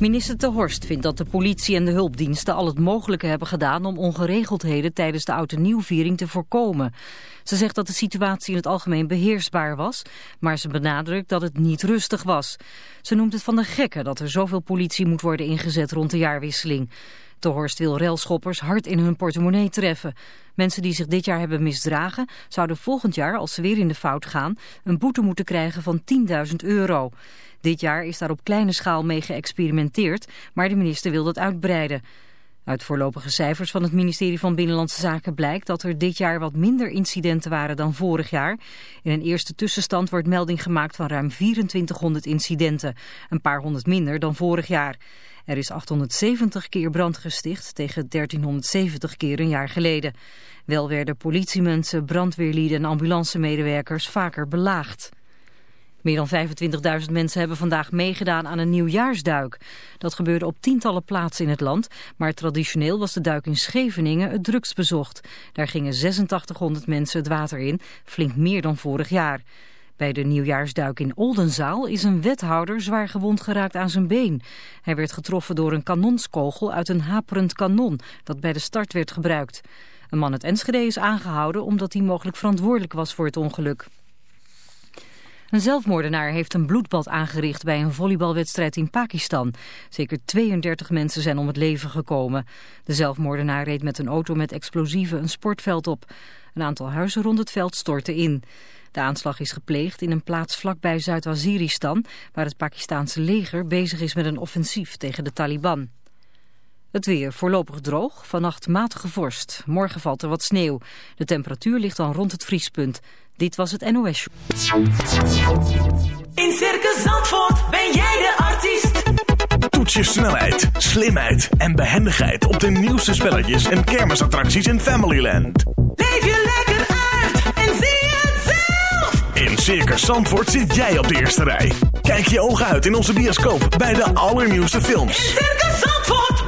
Minister Te Horst vindt dat de politie en de hulpdiensten al het mogelijke hebben gedaan om ongeregeldheden tijdens de oude nieuwviering te voorkomen. Ze zegt dat de situatie in het algemeen beheersbaar was, maar ze benadrukt dat het niet rustig was. Ze noemt het van de gekken dat er zoveel politie moet worden ingezet rond de jaarwisseling. De Horst wil railschoppers hard in hun portemonnee treffen. Mensen die zich dit jaar hebben misdragen zouden volgend jaar, als ze weer in de fout gaan, een boete moeten krijgen van 10.000 euro. Dit jaar is daar op kleine schaal mee geëxperimenteerd, maar de minister wil dat uitbreiden. Uit voorlopige cijfers van het ministerie van Binnenlandse Zaken blijkt dat er dit jaar wat minder incidenten waren dan vorig jaar. In een eerste tussenstand wordt melding gemaakt van ruim 2400 incidenten, een paar honderd minder dan vorig jaar. Er is 870 keer brand gesticht tegen 1370 keer een jaar geleden. Wel werden politiemensen, brandweerlieden en ambulancemedewerkers vaker belaagd. Meer dan 25.000 mensen hebben vandaag meegedaan aan een nieuwjaarsduik. Dat gebeurde op tientallen plaatsen in het land, maar traditioneel was de duik in Scheveningen het drukst bezocht. Daar gingen 8600 mensen het water in, flink meer dan vorig jaar. Bij de nieuwjaarsduik in Oldenzaal is een wethouder zwaar gewond geraakt aan zijn been. Hij werd getroffen door een kanonskogel uit een haperend kanon dat bij de start werd gebruikt. Een man uit Enschede is aangehouden omdat hij mogelijk verantwoordelijk was voor het ongeluk. Een zelfmoordenaar heeft een bloedbad aangericht bij een volleybalwedstrijd in Pakistan. Zeker 32 mensen zijn om het leven gekomen. De zelfmoordenaar reed met een auto met explosieven een sportveld op. Een aantal huizen rond het veld stortten in. De aanslag is gepleegd in een plaats vlakbij Zuid-Waziristan... waar het Pakistaanse leger bezig is met een offensief tegen de Taliban. Het weer voorlopig droog, vannacht matige vorst. Morgen valt er wat sneeuw. De temperatuur ligt dan rond het vriespunt. Dit was het NOS. In Circus Zandvoort ben jij de artiest. Toets je snelheid, slimheid en behendigheid op de nieuwste spelletjes en kermisattracties in Familyland. Leef je lekker uit en zie het zelf. In Circus Zandvoort zit jij op de eerste rij. Kijk je ogen uit in onze bioscoop bij de allernieuwste films. In Circus Zandvoort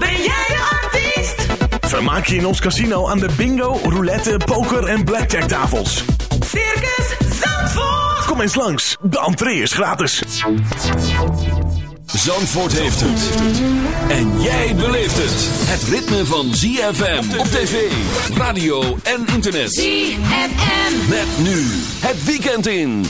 ben jij de artiest. Vermaak je in ons casino aan de bingo, roulette, poker en blackjack tafels. Circus Zandvoort. Kom eens langs, de entree is gratis. Zandvoort heeft het. En jij beleeft het. Het ritme van ZFM op tv, radio en internet. ZFM. Met nu het weekend in.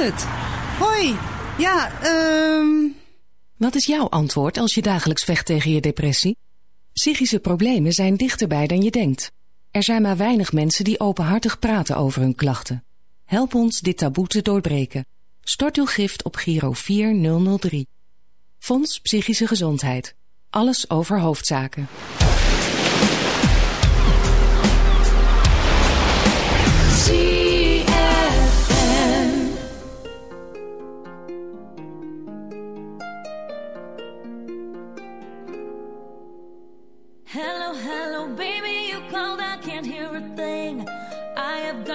Hoi. Ja, ehm... Wat is jouw antwoord als je dagelijks vecht tegen je depressie? Psychische problemen zijn dichterbij dan je denkt. Er zijn maar weinig mensen die openhartig praten over hun klachten. Help ons dit taboe te doorbreken. Stort uw gift op Giro 4003. Fonds Psychische Gezondheid. Alles over hoofdzaken.